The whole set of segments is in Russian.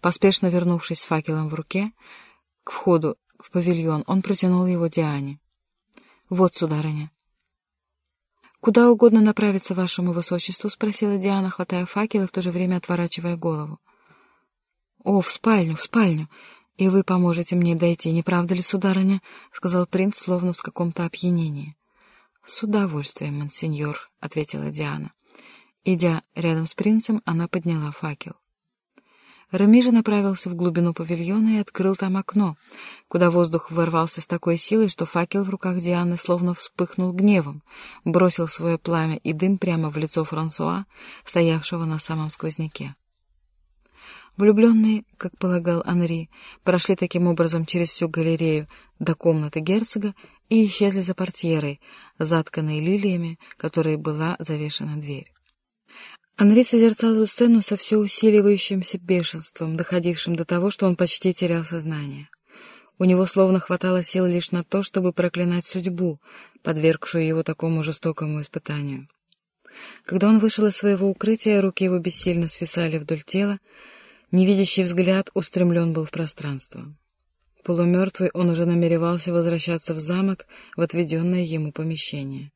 Поспешно вернувшись с факелом в руке, к входу в павильон, он протянул его Диане. «Вот, сударыня». «Куда угодно направиться вашему высочеству?» — спросила Диана, хватая факел и в то же время отворачивая голову. «О, в спальню, в спальню! И вы поможете мне дойти, не правда ли, сударыня?» — сказал принц, словно в каком-то опьянении. «С удовольствием, монсеньор», — ответила Диана. Идя рядом с принцем, она подняла факел. Рами же направился в глубину павильона и открыл там окно, куда воздух ворвался с такой силой, что факел в руках Дианы словно вспыхнул гневом, бросил свое пламя и дым прямо в лицо Франсуа, стоявшего на самом сквозняке. Влюбленные, как полагал Анри, прошли таким образом через всю галерею до комнаты герцога и исчезли за портьерой, затканной лилиями, которой была завешена дверь. Анри созерцал эту сцену со все усиливающимся бешенством, доходившим до того, что он почти терял сознание. У него словно хватало сил лишь на то, чтобы проклинать судьбу, подвергшую его такому жестокому испытанию. Когда он вышел из своего укрытия, руки его бессильно свисали вдоль тела, невидящий взгляд устремлен был в пространство. Полумертвый он уже намеревался возвращаться в замок, в отведенное ему помещение.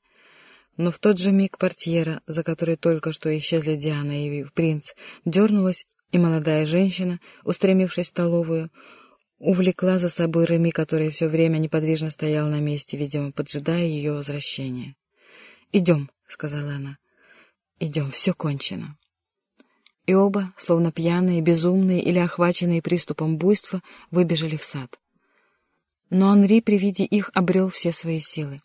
Но в тот же миг портьера, за которой только что исчезли Диана и принц, дернулась, и молодая женщина, устремившись в столовую, увлекла за собой Реми, который все время неподвижно стоял на месте, видимо, поджидая ее возвращения. «Идем», — сказала она. «Идем, все кончено». И оба, словно пьяные, безумные или охваченные приступом буйства, выбежали в сад. Но Анри при виде их обрел все свои силы.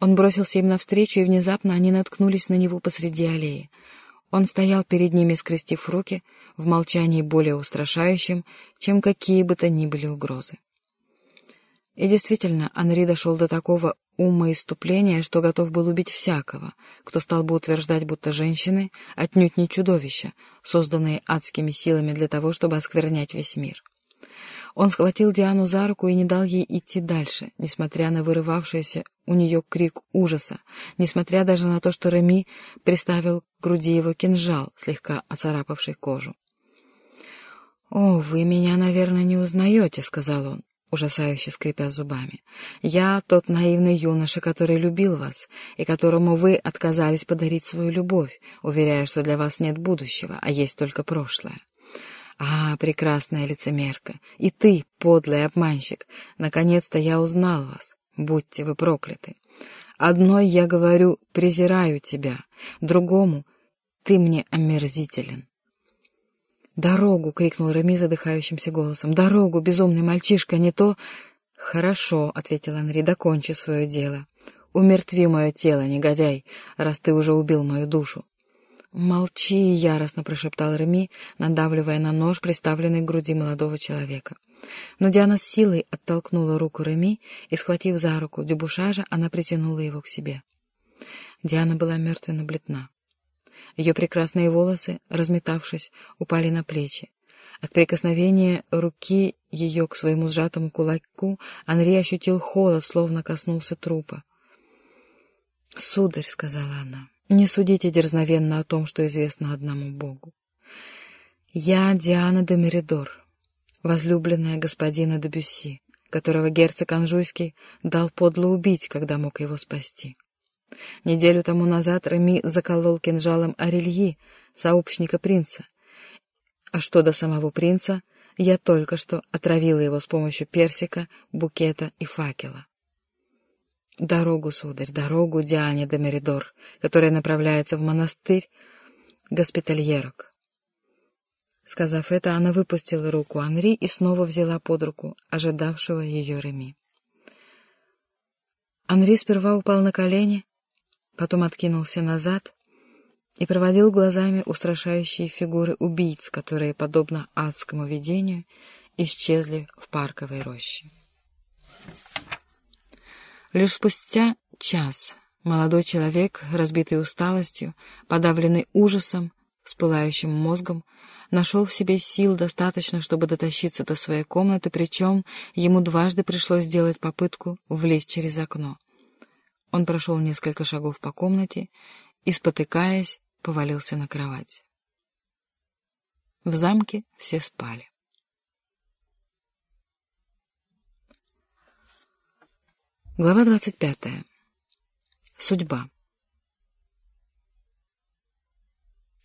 Он бросился им навстречу, и внезапно они наткнулись на него посреди аллеи. Он стоял перед ними, скрестив руки, в молчании более устрашающем, чем какие бы то ни были угрозы. И действительно, Анри дошел до такого ума иступления, что готов был убить всякого, кто стал бы утверждать, будто женщины отнюдь не чудовища, созданные адскими силами для того, чтобы осквернять весь мир. Он схватил Диану за руку и не дал ей идти дальше, несмотря на вырывавшийся у нее крик ужаса, несмотря даже на то, что Реми приставил к груди его кинжал, слегка оцарапавший кожу. «О, вы меня, наверное, не узнаете», — сказал он, ужасающе скрипя зубами. «Я тот наивный юноша, который любил вас, и которому вы отказались подарить свою любовь, уверяя, что для вас нет будущего, а есть только прошлое. «А, прекрасная лицемерка! И ты, подлый обманщик! Наконец-то я узнал вас! Будьте вы прокляты! Одной я говорю «презираю тебя», другому «ты мне омерзителен». «Дорогу!» — крикнул Реми задыхающимся голосом. «Дорогу, безумный мальчишка, не то...» «Хорошо», — ответил Анри, — «докончи свое дело. Умертви мое тело, негодяй, раз ты уже убил мою душу. «Молчи!» — яростно прошептал Реми, надавливая на нож, приставленный к груди молодого человека. Но Диана с силой оттолкнула руку Реми, и, схватив за руку Дюбушажа, она притянула его к себе. Диана была мертвенно-бледна. Ее прекрасные волосы, разметавшись, упали на плечи. От прикосновения руки ее к своему сжатому кулаку Анри ощутил холод, словно коснулся трупа. «Сударь», — сказала она, — не судите дерзновенно о том, что известно одному Богу. Я Диана де Меридор, возлюбленная господина де Бюсси, которого герцог Анжуйский дал подло убить, когда мог его спасти. Неделю тому назад Реми заколол кинжалом Арельи, сообщника принца. А что до самого принца, я только что отравила его с помощью персика, букета и факела. Дорогу, сударь, дорогу Диане де Меридор, которая направляется в монастырь Госпитальерок. Сказав это, она выпустила руку Анри и снова взяла под руку ожидавшего ее Реми. Анри сперва упал на колени, потом откинулся назад и проводил глазами устрашающие фигуры убийц, которые, подобно адскому видению, исчезли в парковой роще. Лишь спустя час молодой человек, разбитый усталостью, подавленный ужасом, с пылающим мозгом, нашел в себе сил достаточно, чтобы дотащиться до своей комнаты, причем ему дважды пришлось сделать попытку влезть через окно. Он прошел несколько шагов по комнате и, спотыкаясь, повалился на кровать. В замке все спали. Глава 25. Судьба.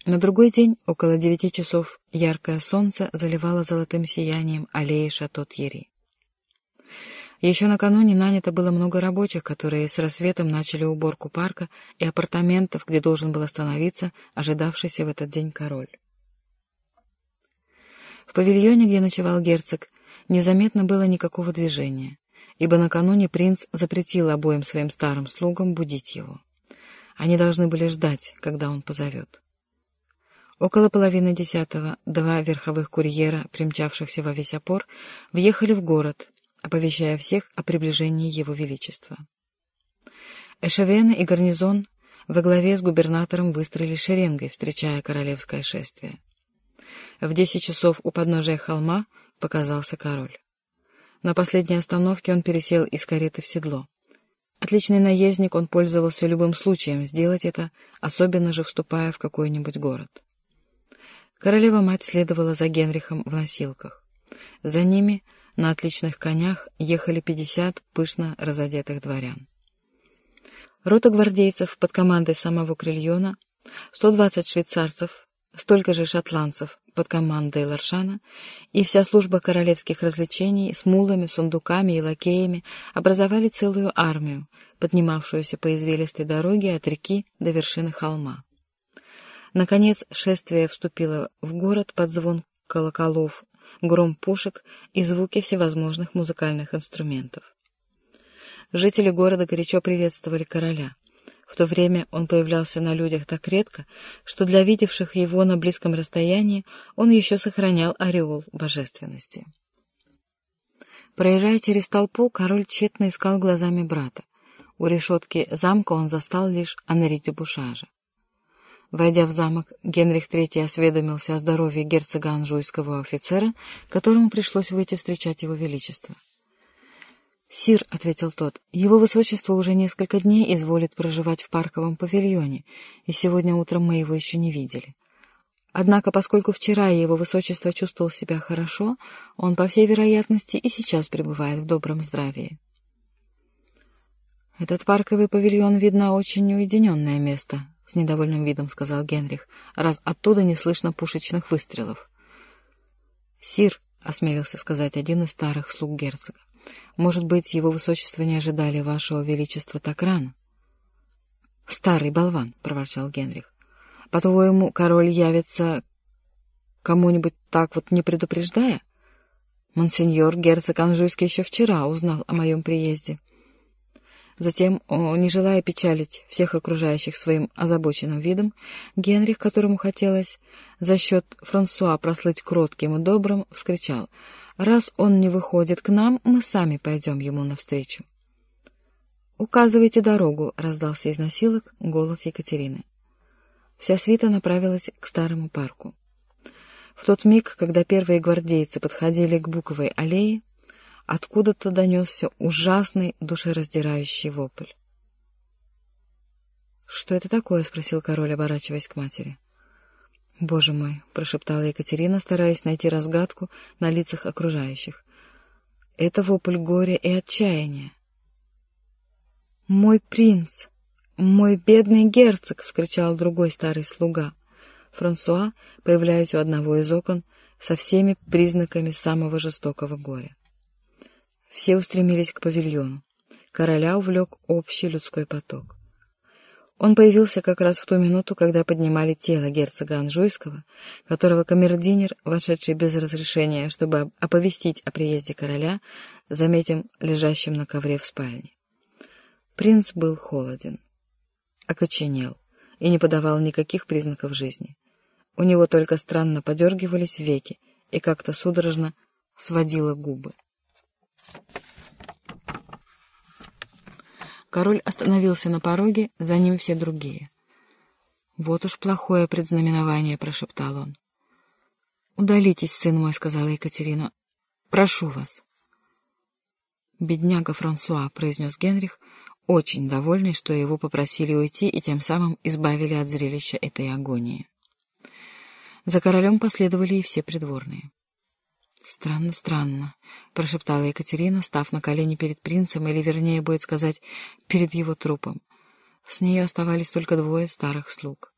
На другой день, около девяти часов, яркое солнце заливало золотым сиянием аллеи Шато-Тьери. Еще накануне нанято было много рабочих, которые с рассветом начали уборку парка и апартаментов, где должен был остановиться ожидавшийся в этот день король. В павильоне, где ночевал герцог, незаметно было никакого движения ибо накануне принц запретил обоим своим старым слугам будить его. Они должны были ждать, когда он позовет. Около половины десятого два верховых курьера, примчавшихся во весь опор, въехали в город, оповещая всех о приближении его величества. Эшевены и гарнизон во главе с губернатором выстроили шеренгой, встречая королевское шествие. В десять часов у подножия холма показался король. На последней остановке он пересел из кареты в седло. Отличный наездник, он пользовался любым случаем сделать это, особенно же вступая в какой-нибудь город. Королева-мать следовала за Генрихом в носилках. За ними на отличных конях ехали пятьдесят пышно разодетых дворян. Рота гвардейцев под командой самого Крильона, сто двадцать швейцарцев, столько же шотландцев под командой Ларшана, и вся служба королевских развлечений с мулами, сундуками и лакеями образовали целую армию, поднимавшуюся по извилистой дороге от реки до вершины холма. Наконец шествие вступило в город под звон колоколов, гром пушек и звуки всевозможных музыкальных инструментов. Жители города горячо приветствовали короля — в то время он появлялся на людях так редко, что для видевших его на близком расстоянии он еще сохранял ореол божественности. Проезжая через толпу, король тщетно искал глазами брата. У решетки замка он застал лишь Анри Дюбушажа. Войдя в замок, Генрих III осведомился о здоровье герцога анжуйского офицера, которому пришлось выйти встречать его величество. «Сир», — ответил тот, — «его высочество уже несколько дней изволит проживать в парковом павильоне, и сегодня утром мы его еще не видели. Однако, поскольку вчера его высочество чувствовал себя хорошо, он, по всей вероятности, и сейчас пребывает в добром здравии». «Этот парковый павильон, видно, очень уединенное место», — с недовольным видом сказал Генрих, «раз оттуда не слышно пушечных выстрелов». «Сир», — осмелился сказать один из старых слуг герцога, может быть, его высочество не ожидали вашего величества так рано? — Старый болван, — проворчал Генрих. — По-твоему, король явится кому-нибудь так вот не предупреждая? Монсеньор герцог Анжуйский еще вчера узнал о моем приезде. — Затем, не желая печалить всех окружающих своим озабоченным видом, Генрих, которому хотелось за счет Франсуа прослыть кротким и добрым, вскричал «Раз он не выходит к нам, мы сами пойдем ему навстречу». «Указывайте дорогу», — раздался из носилок голос Екатерины. Вся свита направилась к старому парку. В тот миг, когда первые гвардейцы подходили к Буковой аллее, откуда-то донесся ужасный душераздирающий вопль. «Что это такое?» — спросил король, оборачиваясь к матери. «Боже мой!» — прошептала Екатерина, стараясь найти разгадку на лицах окружающих. «Это вопль горя и отчаяния». «Мой принц! Мой бедный герцог!» — вскричал другой старый слуга. Франсуа, появляясь у одного из окон, со всеми признаками самого жестокого горя. Все устремились к павильону. Короля увлек общий людской поток. Он появился как раз в ту минуту, когда поднимали тело герцога Анжуйского, которого камердинер, вошедший без разрешения, чтобы оповестить о приезде короля, заметим лежащим на ковре в спальне. Принц был холоден, окоченел и не подавал никаких признаков жизни. У него только странно подергивались веки и как-то судорожно сводило губы. Король остановился на пороге, за ним все другие. «Вот уж плохое предзнаменование», — прошептал он. «Удалитесь, сын мой», — сказала Екатерина. «Прошу вас». «Бедняга Франсуа», — произнес Генрих, очень довольный, что его попросили уйти и тем самым избавили от зрелища этой агонии. За королем последовали и все придворные. «Странно, странно», — прошептала Екатерина, став на колени перед принцем, или, вернее, будет сказать, перед его трупом. С ней оставались только двое старых слуг.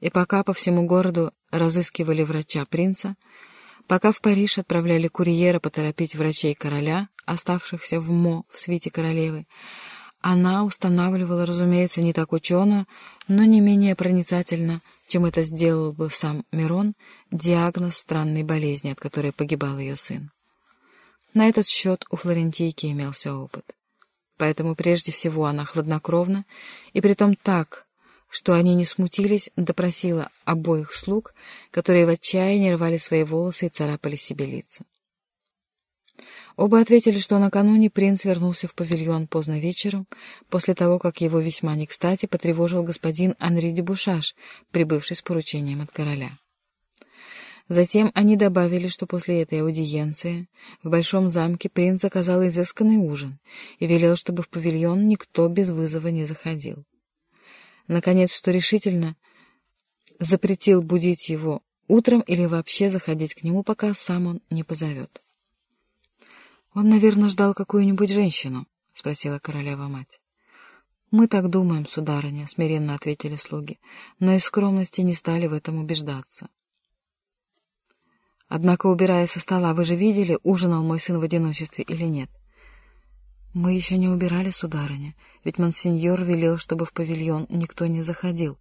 И пока по всему городу разыскивали врача принца, пока в Париж отправляли курьера поторопить врачей короля, оставшихся в Мо в свите королевы, она устанавливала, разумеется, не так учено, но не менее проницательно, чем это сделал бы сам Мирон, диагноз странной болезни, от которой погибал ее сын. На этот счет у Флорентийки имелся опыт. Поэтому прежде всего она хладнокровно, и притом так, что они не смутились, допросила обоих слуг, которые в отчаянии рвали свои волосы и царапали себе лица. Оба ответили, что накануне принц вернулся в павильон поздно вечером, после того, как его весьма не кстати потревожил господин Анри де Бушаш, прибывший с поручением от короля. Затем они добавили, что после этой аудиенции в Большом замке принц заказал изысканный ужин и велел, чтобы в павильон никто без вызова не заходил. Наконец, что решительно запретил будить его утром или вообще заходить к нему, пока сам он не позовет. «Он, наверное, ждал какую-нибудь женщину?» — спросила королева-мать. «Мы так думаем, сударыня», — смиренно ответили слуги, но из скромности не стали в этом убеждаться. «Однако, убирая со стола, вы же видели, ужинал мой сын в одиночестве или нет?» «Мы еще не убирали, сударыня, ведь монсеньор велел, чтобы в павильон никто не заходил».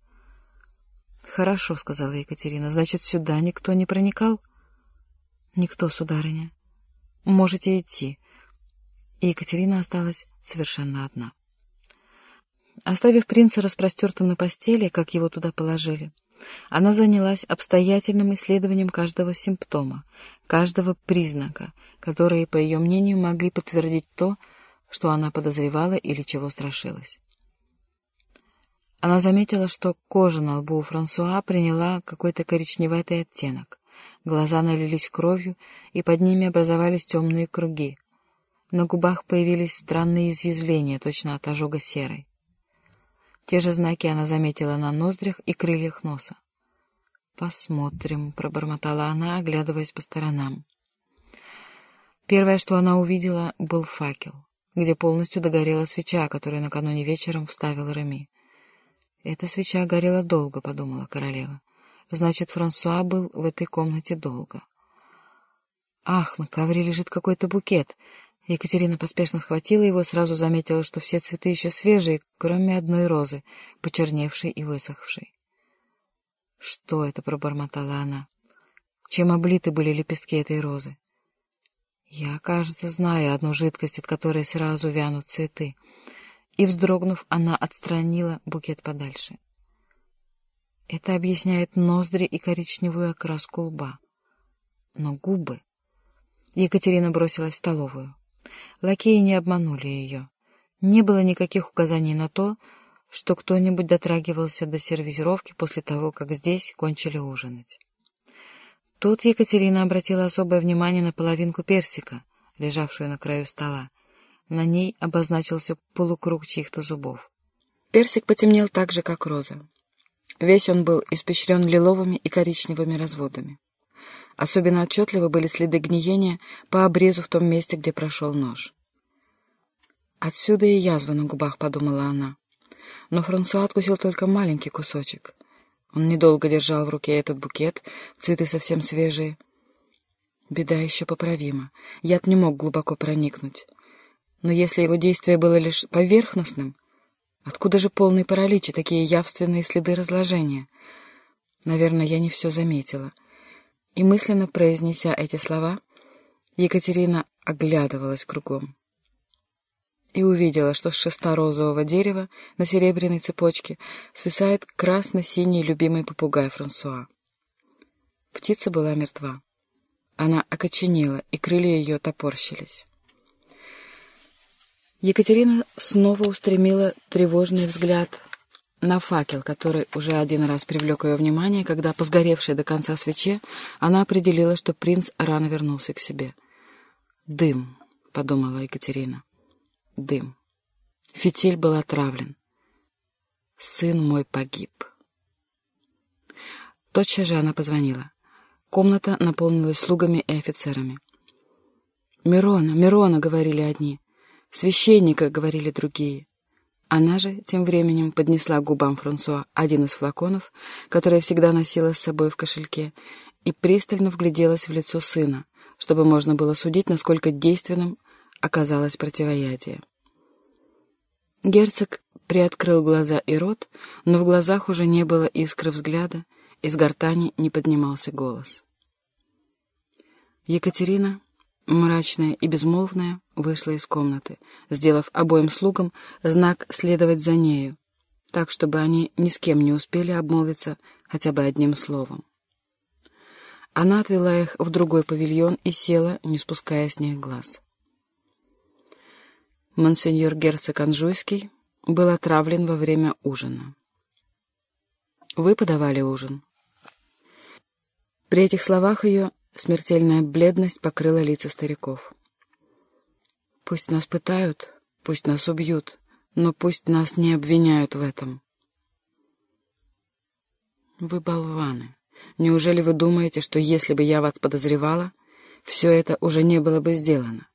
«Хорошо», — сказала Екатерина, — «значит, сюда никто не проникал?» «Никто, сударыня». Можете идти. И Екатерина осталась совершенно одна. Оставив принца распростертым на постели, как его туда положили, она занялась обстоятельным исследованием каждого симптома, каждого признака, которые, по ее мнению, могли подтвердить то, что она подозревала или чего страшилась. Она заметила, что кожа на лбу у Франсуа приняла какой-то коричневатый оттенок. Глаза налились кровью, и под ними образовались темные круги. На губах появились странные изъязвления, точно от ожога серой. Те же знаки она заметила на ноздрях и крыльях носа. «Посмотрим», — пробормотала она, оглядываясь по сторонам. Первое, что она увидела, был факел, где полностью догорела свеча, которую накануне вечером вставил Реми. «Эта свеча горела долго», — подумала королева. Значит, Франсуа был в этой комнате долго. Ах, на ковре лежит какой-то букет. Екатерина поспешно схватила его сразу заметила, что все цветы еще свежие, кроме одной розы, почерневшей и высохшей. «Что это?» — пробормотала она. «Чем облиты были лепестки этой розы?» «Я, кажется, знаю одну жидкость, от которой сразу вянут цветы». И, вздрогнув, она отстранила букет подальше. Это объясняет ноздри и коричневую окраску лба. Но губы... Екатерина бросилась в столовую. Лакеи не обманули ее. Не было никаких указаний на то, что кто-нибудь дотрагивался до сервизировки после того, как здесь кончили ужинать. Тут Екатерина обратила особое внимание на половинку персика, лежавшую на краю стола. На ней обозначился полукруг чьих-то зубов. Персик потемнел так же, как роза. Весь он был испещрен лиловыми и коричневыми разводами. Особенно отчетливо были следы гниения по обрезу в том месте, где прошел нож. «Отсюда и язва на губах», — подумала она. Но Франсуа откусил только маленький кусочек. Он недолго держал в руке этот букет, цветы совсем свежие. Беда еще поправима. Яд не мог глубоко проникнуть. Но если его действие было лишь поверхностным, Откуда же полный паралич и такие явственные следы разложения? Наверное, я не все заметила. И мысленно произнеся эти слова, Екатерина оглядывалась кругом и увидела, что с шеста розового дерева на серебряной цепочке свисает красно-синий любимый попугай Франсуа. Птица была мертва. Она окоченела, и крылья ее топорщились. Екатерина снова устремила тревожный взгляд на факел, который уже один раз привлек ее внимание, когда, по сгоревшей до конца свече, она определила, что принц рано вернулся к себе. «Дым», — подумала Екатерина. «Дым. Фитиль был отравлен. Сын мой погиб». Тотчас же она позвонила. Комната наполнилась слугами и офицерами. «Мирона, Мирона!» — говорили одни. «Священника!» — говорили другие. Она же тем временем поднесла к губам Франсуа один из флаконов, который всегда носила с собой в кошельке, и пристально вгляделась в лицо сына, чтобы можно было судить, насколько действенным оказалось противоядие. Герцог приоткрыл глаза и рот, но в глазах уже не было искры взгляда, из гортани не поднимался голос. Екатерина, мрачная и безмолвная, вышла из комнаты, сделав обоим слугам знак следовать за нею, так, чтобы они ни с кем не успели обмолвиться хотя бы одним словом. Она отвела их в другой павильон и села, не спуская с них глаз. Монсеньор герцог Анжуйский был отравлен во время ужина. «Вы подавали ужин?» При этих словах ее смертельная бледность покрыла лица стариков. «Пусть нас пытают, пусть нас убьют, но пусть нас не обвиняют в этом». «Вы болваны. Неужели вы думаете, что если бы я вас подозревала, все это уже не было бы сделано?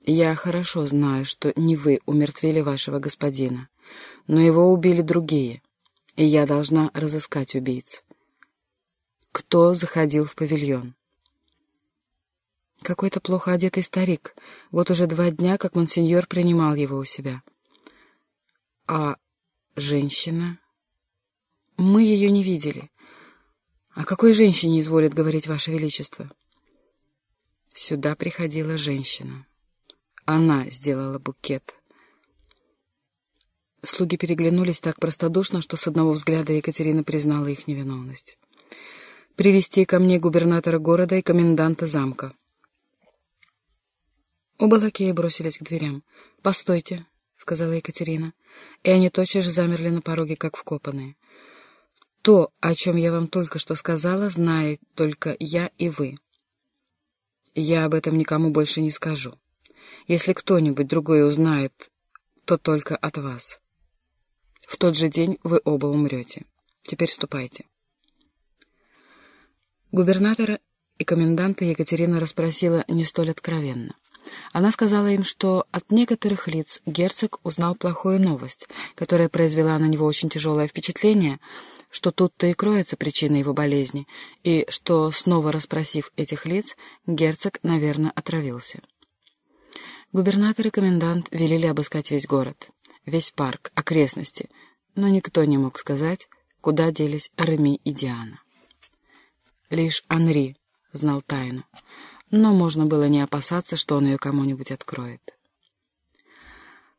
Я хорошо знаю, что не вы умертвили вашего господина, но его убили другие, и я должна разыскать убийц кто заходил в павильон. Какой-то плохо одетый старик. Вот уже два дня, как монсеньор принимал его у себя. А женщина? Мы ее не видели. О какой женщине изволит говорить Ваше Величество? Сюда приходила женщина. Она сделала букет. Слуги переглянулись так простодушно, что с одного взгляда Екатерина признала их невиновность привести ко мне губернатора города и коменданта замка. Оба лакея бросились к дверям. «Постойте», — сказала Екатерина, и они тотчас же замерли на пороге, как вкопанные. «То, о чем я вам только что сказала, знает только я и вы. Я об этом никому больше не скажу. Если кто-нибудь другой узнает, то только от вас. В тот же день вы оба умрете. Теперь ступайте». Губернатора и коменданта Екатерина расспросила не столь откровенно. Она сказала им, что от некоторых лиц герцог узнал плохую новость, которая произвела на него очень тяжелое впечатление, что тут-то и кроется причина его болезни, и что, снова расспросив этих лиц, герцог, наверное, отравился. Губернатор и комендант велели обыскать весь город, весь парк, окрестности, но никто не мог сказать, куда делись Реми и Диана. Лишь Анри знал тайну, но можно было не опасаться, что он ее кому-нибудь откроет.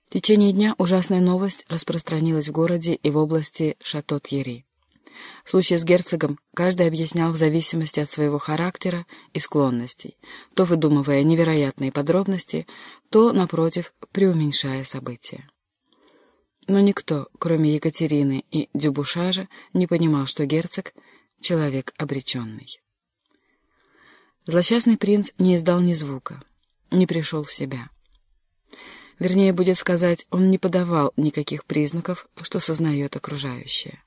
В течение дня ужасная новость распространилась в городе и в области Шато-Тьери. В случае с герцогом каждый объяснял в зависимости от своего характера и склонностей, то выдумывая невероятные подробности, то, напротив, преуменьшая события. Но никто, кроме Екатерины и Дюбушажа, не понимал, что герцог — человек обреченный. Злосчастный принц не издал ни звука, не пришел в себя. Вернее, будет сказать, он не подавал никаких признаков, что сознает окружающее.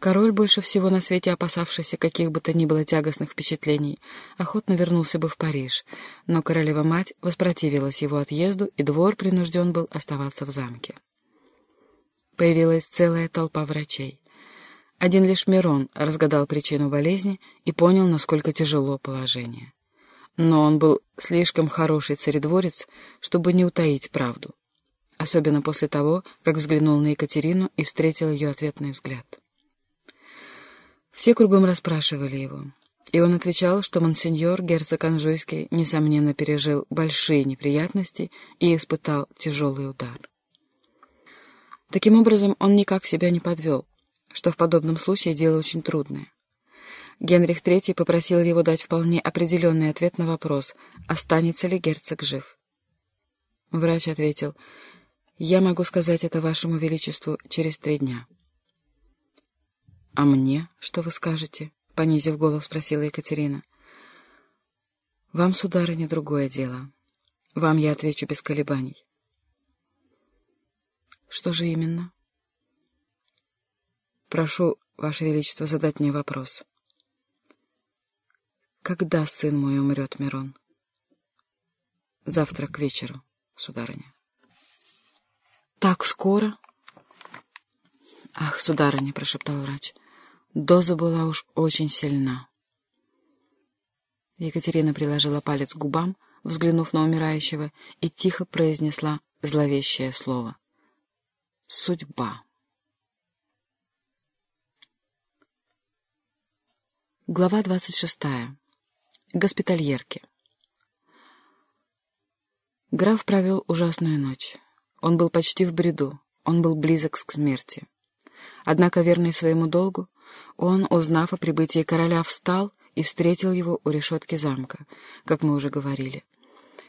Король, больше всего на свете опасавшийся каких бы то ни было тягостных впечатлений, охотно вернулся бы в Париж, но королева-мать воспротивилась его отъезду, и двор принужден был оставаться в замке. Появилась целая толпа врачей. Один лишь Мирон разгадал причину болезни и понял, насколько тяжело положение. Но он был слишком хороший царедворец, чтобы не утаить правду. Особенно после того, как взглянул на Екатерину и встретил ее ответный взгляд. Все кругом расспрашивали его, и он отвечал, что монсеньор герцог Анжуйский, несомненно, пережил большие неприятности и испытал тяжелый удар. Таким образом, он никак себя не подвел, что в подобном случае дело очень трудное. Генрих III попросил его дать вполне определенный ответ на вопрос, останется ли герцог жив. Врач ответил, «Я могу сказать это вашему величеству через три дня». «А мне что вы скажете?» — понизив голос, спросила Екатерина. «Вам, сударыня, другое дело. Вам я отвечу без колебаний». «Что же именно?» Прошу, Ваше Величество, задать мне вопрос. когда сын мой умрет, Мирон? Завтра к вечеру, сударыня. Так скоро? Ах, сударыня, прошептал врач, доза была уж очень сильна. Екатерина приложила палец к губам, взглянув на умирающего, и тихо произнесла зловещее слово. Судьба. Глава двадцать шестая. Госпитальерки. Граф провел ужасную ночь. Он был почти в бреду, он был близок к смерти. Однако, верный своему долгу, он, узнав о прибытии короля, встал и встретил его у решетки замка, как мы уже говорили.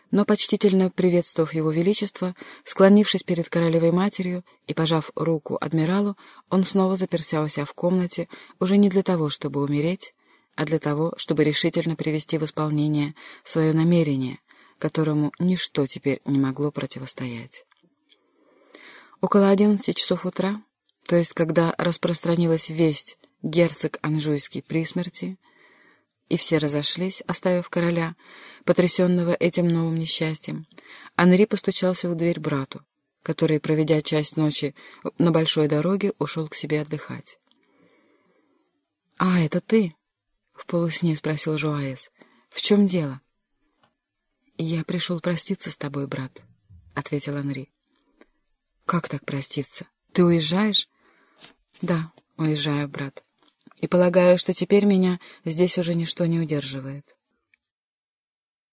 Но, почтительно приветствовав его величество, склонившись перед королевой матерью и пожав руку адмиралу, он снова заперся у себя в комнате, уже не для того, чтобы умереть, а для того, чтобы решительно привести в исполнение свое намерение, которому ничто теперь не могло противостоять. Около одиннадцати часов утра, то есть когда распространилась весть герцог Анжуйский при смерти, и все разошлись, оставив короля, потрясенного этим новым несчастьем, Анри постучался в дверь брату, который, проведя часть ночи на большой дороге, ушел к себе отдыхать. «А, это ты?» — в полусне спросил Жуаэс. «В чем дело?» «Я пришел проститься с тобой, брат», — ответил Анри. «Как так проститься? Ты уезжаешь?» «Да, уезжаю, брат» и полагаю, что теперь меня здесь уже ничто не удерживает.